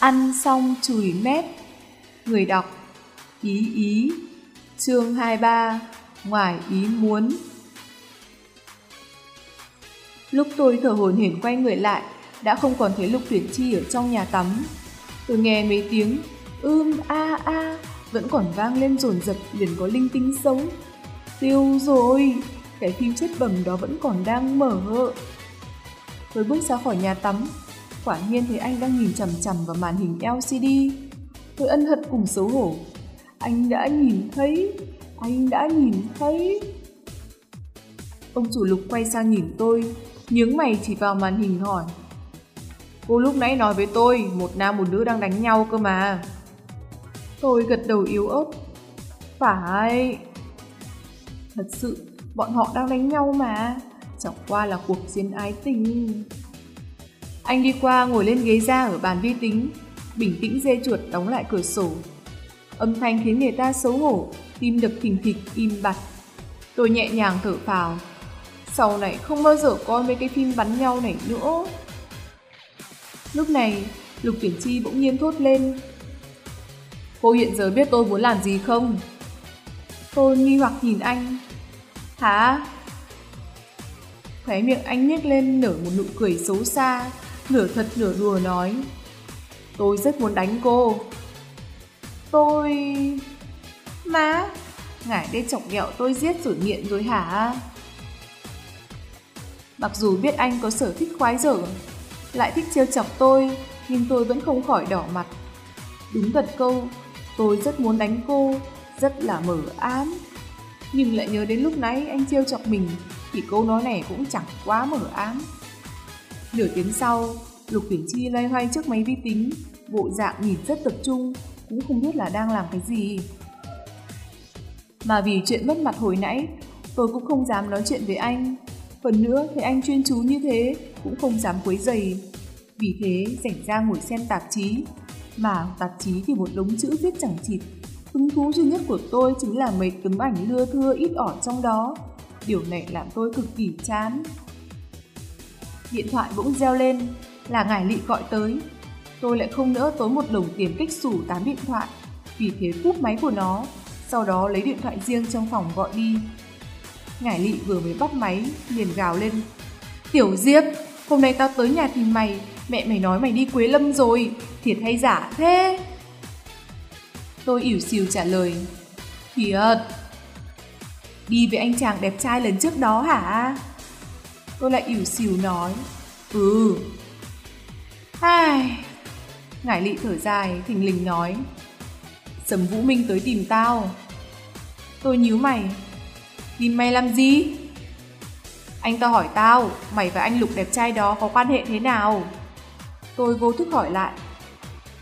Ăn xong chùi mép. Người đọc, Ý ý, Chương 23 Ngoài ý muốn. Lúc tôi thở hổn hển quay người lại, Đã không còn thấy Lục Tuyển Chi ở trong nhà tắm. Tôi nghe mấy tiếng, Ưm a a, Vẫn còn vang lên rồn rập liền có linh tinh sống. Tiêu rồi, Cái phim chết bầm đó vẫn còn đang mở. Tôi bước ra khỏi nhà tắm Quả nhiên thấy anh đang nhìn chằm chằm vào màn hình LCD Tôi ân hận cùng xấu hổ. Anh đã nhìn thấy, Anh đã nhìn thấy. Ông chủ lục quay sang nhìn tôi, Nhướng mày chỉ vào màn hình hỏi. Cô lúc nãy nói với tôi, Một nam một nữ đang đánh nhau cơ mà. Tôi gật đầu yếu ớt. Phải. Thật sự, Bọn họ đang đánh nhau mà. Chẳng qua là cuộc chiến ái tình. Anh đi qua ngồi lên ghế da ở bàn vi tính Bình tĩnh dê chuột đóng lại cửa sổ. Âm thanh khiến người ta xấu hổ Tim đập thình thịch im bặt. Tôi nhẹ nhàng thở phào. Sau này không bao giờ coi mấy cái phim bắn nhau này nữa. Lúc này Lục Tuyển Chi bỗng nhiên thốt lên. Cô hiện giờ biết tôi muốn làm gì không? Tôi nghi hoặc nhìn anh. Hả? Khóe miệng anh nhếch lên nở một nụ cười xấu xa, nửa thật nửa đùa nói. Tôi rất muốn đánh cô. Tôi... Má, ngài đây chọc ghẹo tôi giết rồi nghiện rồi hả? Mặc dù biết anh có sở thích khoái dở, lại thích trêu chọc tôi, nhưng tôi vẫn không khỏi đỏ mặt. Đúng thật câu, tôi rất muốn đánh cô, rất là mở ám nhưng lại nhớ đến lúc nãy anh trêu chọc mình thì câu nói này cũng chẳng quá mở ám. Nửa tiếng sau, Lục Tuyển Chi lay hoay trước máy vi tính, bộ dạng nhìn rất tập trung, cũng không biết là đang làm cái gì. Mà vì chuyện mất mặt hồi nãy, tôi cũng không dám nói chuyện với anh. Phần nữa, thấy anh chuyên chú như thế, cũng không dám quấy dày. Vì thế, rảnh ra ngồi xem tạp chí. Mà tạp chí thì một đống chữ viết chẳng chịt, Hứng thú duy nhất của tôi chính là mấy tấm ảnh lưa thưa ít ỏi trong đó. Điều này làm tôi cực kỳ chán. Điện thoại bỗng reo lên, là ngải lị gọi tới. Tôi lại không nỡ tốn một đồng tiền kích sủ tám điện thoại, vì thế cúp máy của nó, sau đó lấy điện thoại riêng trong phòng gọi đi. Ngải lị vừa mới bắt máy, liền gào lên. Tiểu Diệp, hôm nay tao tới nhà tìm mày, mẹ mày nói mày đi Quế Lâm rồi, thiệt hay giả thế? Tôi ỉu xìu trả lời. Thiệt. Đi với anh chàng đẹp trai lần trước đó hả? Tôi lại ỉu xìu nói. Ừ. Ai... Ngải lị thở dài, thình lình nói. Sầm Vũ Minh tới tìm tao. Tôi nhíu mày. Tìm mày làm gì? Anh ta hỏi tao, mày và anh Lục đẹp trai đó có quan hệ thế nào? Tôi vô thức hỏi lại.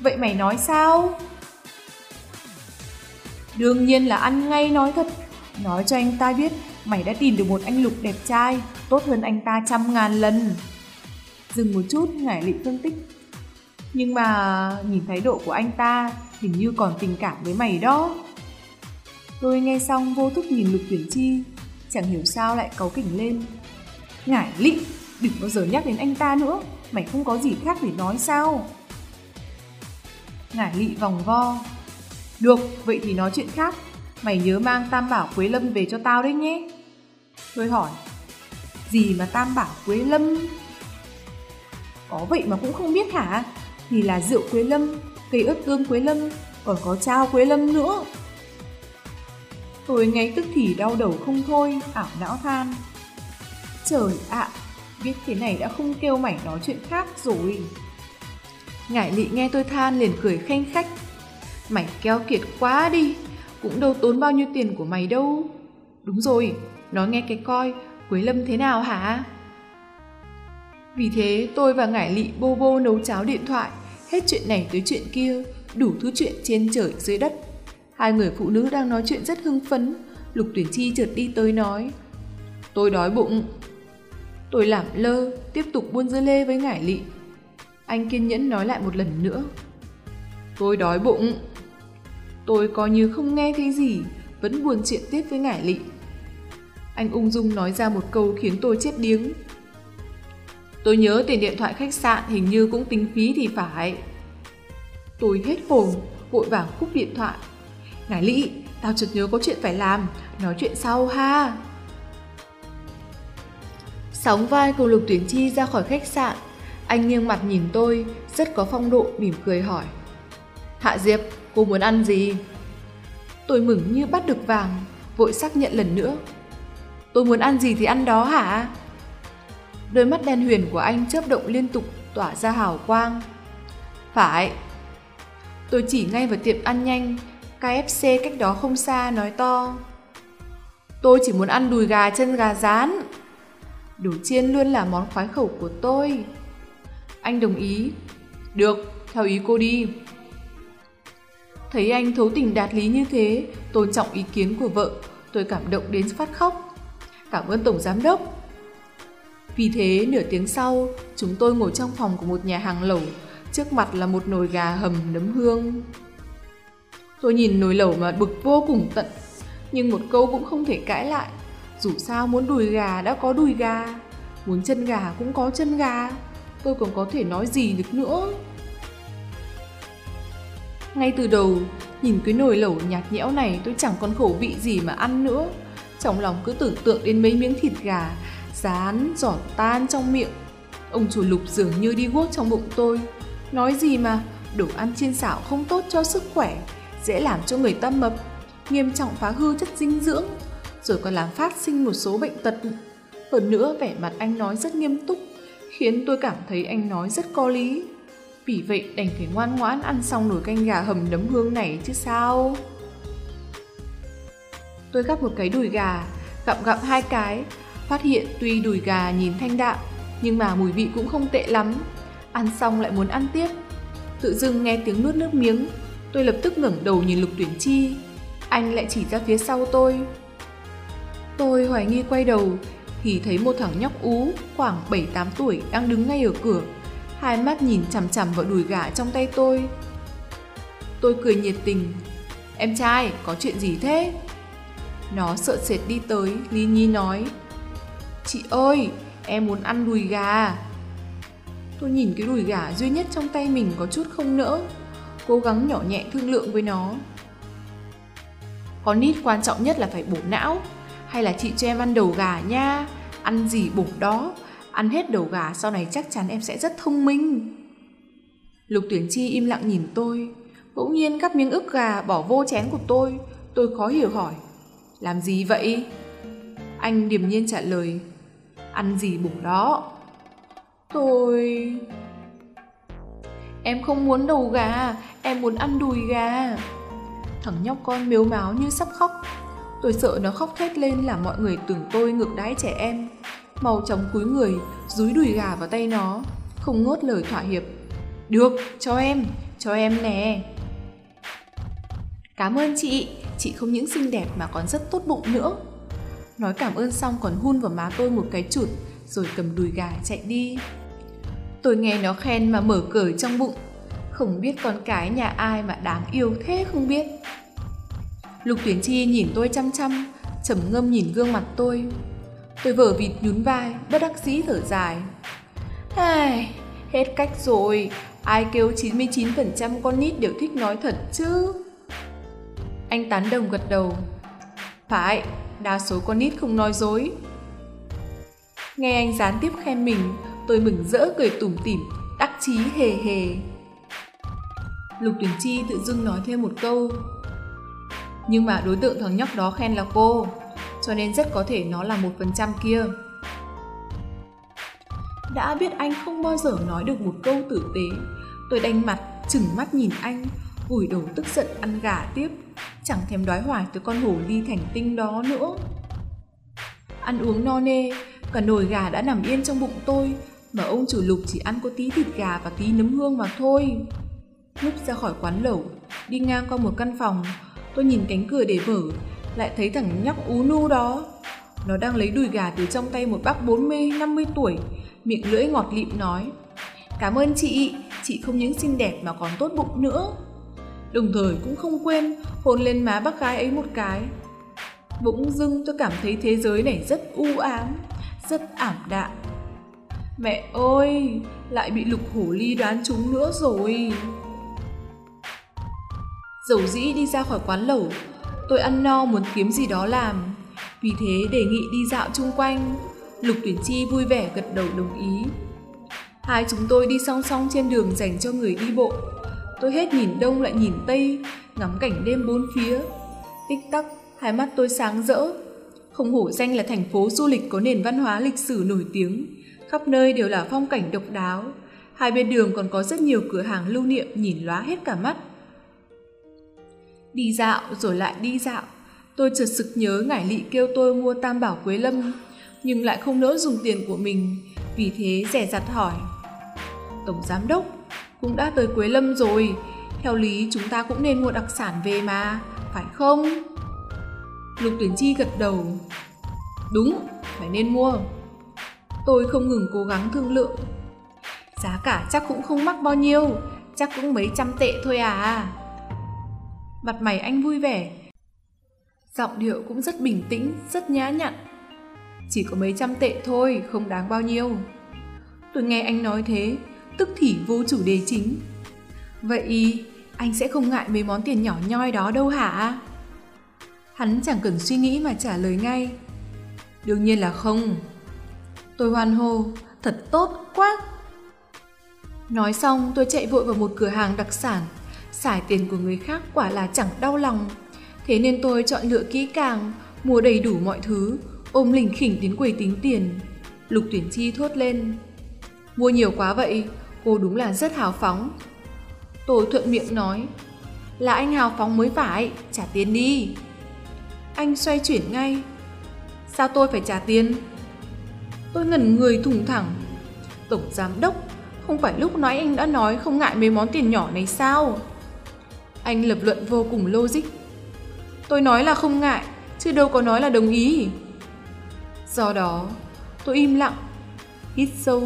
Vậy mày nói sao? Đương nhiên là ăn ngay nói thật. Nói cho anh ta biết mày đã tìm được một anh Lục đẹp trai, tốt hơn anh ta trăm ngàn lần. Dừng một chút, ngải lị phân tích. Nhưng mà nhìn thái độ của anh ta hình như còn tình cảm với mày đó. Tôi nghe xong vô thức nhìn Lục Tuyển Chi, chẳng hiểu sao lại cáu kỉnh lên. Ngải lị, đừng bao giờ nhắc đến anh ta nữa, mày không có gì khác để nói sao? Ngải lị vòng vo, được, vậy thì nói chuyện khác. Mày nhớ mang tam bảo Quế Lâm về cho tao đấy nhé. Tôi hỏi, gì mà tam bảo Quế Lâm? Có vậy mà cũng không biết hả? Thì là rượu Quế Lâm, cây ớt tương Quế Lâm, còn có trao Quế Lâm nữa. Tôi ngay tức thì đau đầu không thôi, ảo não than. Trời ạ, biết thế này đã không kêu mảnh nói chuyện khác rồi. Ngải lị nghe tôi than liền cười khanh khách, Mày keo kiệt quá đi, cũng đâu tốn bao nhiêu tiền của mày đâu. Đúng rồi, nói nghe cái coi, Quế Lâm thế nào hả? Vì thế tôi và Ngải Lị bô bô nấu cháo điện thoại, hết chuyện này tới chuyện kia, đủ thứ chuyện trên trời dưới đất. Hai người phụ nữ đang nói chuyện rất hưng phấn, Lục Tuyển Chi chợt đi tới nói. Tôi đói bụng. Tôi làm lơ, tiếp tục buôn dưa lê với Ngải Lị. Anh kiên nhẫn nói lại một lần nữa. Tôi đói bụng. Tôi coi như không nghe thấy gì, vẫn buồn chuyện tiếp với ngải lị. Anh ung dung nói ra một câu khiến tôi chết điếng. Tôi nhớ tiền điện thoại khách sạn hình như cũng tính phí thì phải. Tôi hết hồn, vội vàng cúp điện thoại. Ngài Lý, tao chợt nhớ có chuyện phải làm, nói chuyện sau ha. Sóng vai cùng Lục Tuyển Chi ra khỏi khách sạn. Anh nghiêng mặt nhìn tôi, rất có phong độ, mỉm cười hỏi. Hạ Diệp, cô muốn ăn gì? Tôi mừng như bắt được vàng, vội xác nhận lần nữa. Tôi muốn ăn gì thì ăn đó hả? Đôi mắt đen huyền của anh chớp động liên tục tỏa ra hào quang. Phải. Tôi chỉ ngay vào tiệm ăn nhanh, KFC cách đó không xa nói to. Tôi chỉ muốn ăn đùi gà chân gà rán. Đồ chiên luôn là món khoái khẩu của tôi. Anh đồng ý. Được, theo ý cô đi. Thấy anh thấu tình đạt lý như thế, tôn trọng ý kiến của vợ, tôi cảm động đến phát khóc. Cảm ơn Tổng Giám Đốc. Vì thế, nửa tiếng sau, chúng tôi ngồi trong phòng của một nhà hàng lẩu, trước mặt là một nồi gà hầm nấm hương. Tôi nhìn nồi lẩu mà bực vô cùng tận, nhưng một câu cũng không thể cãi lại. Dù sao muốn đùi gà đã có đùi gà, muốn chân gà cũng có chân gà, tôi còn có thể nói gì được nữa. Ngay từ đầu, nhìn cái nồi lẩu nhạt nhẽo này tôi chẳng còn khẩu vị gì mà ăn nữa. Trong lòng cứ tưởng tượng đến mấy miếng thịt gà, rán, giọt tan trong miệng. Ông chủ lục dường như đi guốc trong bụng tôi. Nói gì mà, đồ ăn chiên xảo không tốt cho sức khỏe, dễ làm cho người ta mập, nghiêm trọng phá hư chất dinh dưỡng, rồi còn làm phát sinh một số bệnh tật. Hơn nữa vẻ mặt anh nói rất nghiêm túc, khiến tôi cảm thấy anh nói rất có lý. Vì vậy đành phải ngoan ngoãn ăn xong nồi canh gà hầm nấm hương này chứ sao. Tôi gắp một cái đùi gà, gặm gặm hai cái, phát hiện tuy đùi gà nhìn thanh đạm, nhưng mà mùi vị cũng không tệ lắm. Ăn xong lại muốn ăn tiếp. Tự dưng nghe tiếng nuốt nước miếng, tôi lập tức ngẩng đầu nhìn Lục Tuyển Chi. Anh lại chỉ ra phía sau tôi. Tôi hoài nghi quay đầu, thì thấy một thằng nhóc ú khoảng 7-8 tuổi đang đứng ngay ở cửa, hai mắt nhìn chằm chằm vào đùi gà trong tay tôi. Tôi cười nhiệt tình. Em trai, có chuyện gì thế? Nó sợ sệt đi tới, lý Nhi nói. Chị ơi, em muốn ăn đùi gà. Tôi nhìn cái đùi gà duy nhất trong tay mình có chút không nỡ, cố gắng nhỏ nhẹ thương lượng với nó. Con nít quan trọng nhất là phải bổ não, hay là chị cho em ăn đầu gà nha, ăn gì bổ đó, ăn hết đầu gà sau này chắc chắn em sẽ rất thông minh. Lục tuyển chi im lặng nhìn tôi, bỗng nhiên cắt miếng ức gà bỏ vô chén của tôi, tôi khó hiểu hỏi. Làm gì vậy? Anh điềm nhiên trả lời, ăn gì bổ đó. Tôi... Em không muốn đầu gà, em muốn ăn đùi gà. Thằng nhóc con miếu máu như sắp khóc. Tôi sợ nó khóc thét lên là mọi người tưởng tôi ngược đãi trẻ em. Màu chóng cúi người, dúi đùi gà vào tay nó, không ngốt lời thỏa hiệp. Được, cho em, cho em nè. Cảm ơn chị, chị không những xinh đẹp mà còn rất tốt bụng nữa. Nói cảm ơn xong còn hun vào má tôi một cái chụt, rồi cầm đùi gà chạy đi. Tôi nghe nó khen mà mở cởi trong bụng, không biết con cái nhà ai mà đáng yêu thế không biết. Lục Tuyển Chi nhìn tôi chăm chăm, trầm ngâm nhìn gương mặt tôi. Tôi vở vịt nhún vai, bất đắc dĩ thở dài. Ai, hết cách rồi, ai kêu 99% con nít đều thích nói thật chứ. Anh tán đồng gật đầu. Phải, đa số con nít không nói dối. Nghe anh gián tiếp khen mình, tôi mừng rỡ cười tủm tỉm, đắc chí hề hề. Lục Tuyển Chi tự dưng nói thêm một câu. Nhưng mà đối tượng thằng nhóc đó khen là cô, cho nên rất có thể nó là một phần trăm kia. Đã biết anh không bao giờ nói được một câu tử tế, tôi đanh mặt, chừng mắt nhìn anh, vùi đầu tức giận ăn gà tiếp, chẳng thèm đói hoài tới con hổ ly thành tinh đó nữa. Ăn uống no nê, cả nồi gà đã nằm yên trong bụng tôi, mà ông chủ lục chỉ ăn có tí thịt gà và tí nấm hương mà thôi. Lúc ra khỏi quán lẩu, đi ngang qua một căn phòng, tôi nhìn cánh cửa để mở, lại thấy thằng nhóc ú nu đó. Nó đang lấy đùi gà từ trong tay một bác 40-50 tuổi, miệng lưỡi ngọt lịm nói. Cảm ơn chị, chị không những xinh đẹp mà còn tốt bụng nữa. Đồng thời cũng không quên hôn lên má bác gái ấy một cái. Bỗng dưng tôi cảm thấy thế giới này rất u ám, rất ảm đạm. Mẹ ơi, lại bị lục hổ ly đoán chúng nữa rồi. Dầu dĩ đi ra khỏi quán lẩu, tôi ăn no muốn kiếm gì đó làm. Vì thế đề nghị đi dạo chung quanh. Lục Tuyển Chi vui vẻ gật đầu đồng ý. Hai chúng tôi đi song song trên đường dành cho người đi bộ. Tôi hết nhìn đông lại nhìn tây, ngắm cảnh đêm bốn phía. Tích tắc, hai mắt tôi sáng rỡ. Không hổ danh là thành phố du lịch có nền văn hóa lịch sử nổi tiếng, khắp nơi đều là phong cảnh độc đáo. Hai bên đường còn có rất nhiều cửa hàng lưu niệm nhìn lóa hết cả mắt. Đi dạo rồi lại đi dạo, tôi chợt sực nhớ ngải lị kêu tôi mua tam bảo quế lâm, nhưng lại không nỡ dùng tiền của mình, vì thế rẻ rặt hỏi. Tổng giám đốc, cũng đã tới Quế Lâm rồi, theo lý chúng ta cũng nên mua đặc sản về mà, phải không? Lục Tuyển Chi gật đầu. Đúng, phải nên mua. Tôi không ngừng cố gắng thương lượng. Giá cả chắc cũng không mắc bao nhiêu, chắc cũng mấy trăm tệ thôi à. Mặt mày anh vui vẻ. Giọng điệu cũng rất bình tĩnh, rất nhã nhặn. Chỉ có mấy trăm tệ thôi, không đáng bao nhiêu. Tôi nghe anh nói thế, tức thì vô chủ đề chính. Vậy anh sẽ không ngại mấy món tiền nhỏ nhoi đó đâu hả? Hắn chẳng cần suy nghĩ mà trả lời ngay. Đương nhiên là không. Tôi hoan hô, thật tốt quá. Nói xong tôi chạy vội vào một cửa hàng đặc sản. Xài tiền của người khác quả là chẳng đau lòng. Thế nên tôi chọn lựa kỹ càng, mua đầy đủ mọi thứ, ôm lỉnh khỉnh đến quầy tính tiền. Lục tuyển chi thốt lên. Mua nhiều quá vậy, cô đúng là rất hào phóng. Tôi thuận miệng nói, là anh hào phóng mới phải, trả tiền đi. Anh xoay chuyển ngay. Sao tôi phải trả tiền? Tôi ngẩn người thủng thẳng. Tổng giám đốc, không phải lúc nói anh đã nói không ngại mấy món tiền nhỏ này sao? Anh lập luận vô cùng logic. Tôi nói là không ngại, chứ đâu có nói là đồng ý. Do đó, tôi im lặng, hít sâu,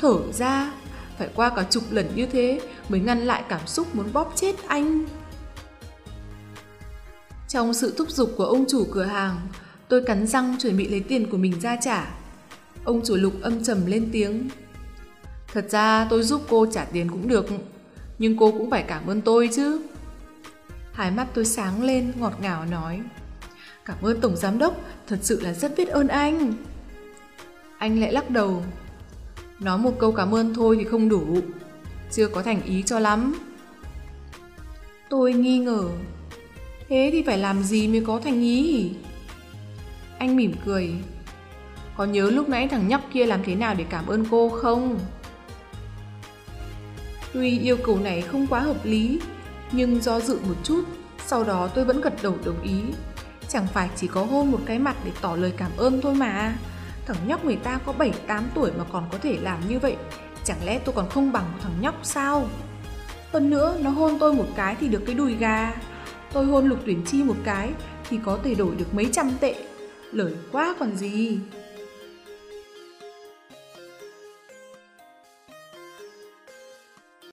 thở ra, phải qua cả chục lần như thế mới ngăn lại cảm xúc muốn bóp chết anh. Trong sự thúc giục của ông chủ cửa hàng, tôi cắn răng chuẩn bị lấy tiền của mình ra trả. Ông chủ lục âm trầm lên tiếng. Thật ra tôi giúp cô trả tiền cũng được, nhưng cô cũng phải cảm ơn tôi chứ. Hai mắt tôi sáng lên, ngọt ngào nói. Cảm ơn Tổng Giám Đốc, thật sự là rất biết ơn anh. Anh lại lắc đầu. Nói một câu cảm ơn thôi thì không đủ, chưa có thành ý cho lắm. Tôi nghi ngờ, thế thì phải làm gì mới có thành ý? Anh mỉm cười, có nhớ lúc nãy thằng nhóc kia làm thế nào để cảm ơn cô không? Tuy yêu cầu này không quá hợp lý, nhưng do dự một chút, sau đó tôi vẫn gật đầu đồng ý. Chẳng phải chỉ có hôn một cái mặt để tỏ lời cảm ơn thôi mà. Thằng nhóc người ta có 7-8 tuổi mà còn có thể làm như vậy. Chẳng lẽ tôi còn không bằng một thằng nhóc sao? Hơn nữa, nó hôn tôi một cái thì được cái đùi gà. Tôi hôn lục tuyển chi một cái thì có thể đổi được mấy trăm tệ. Lời quá còn gì.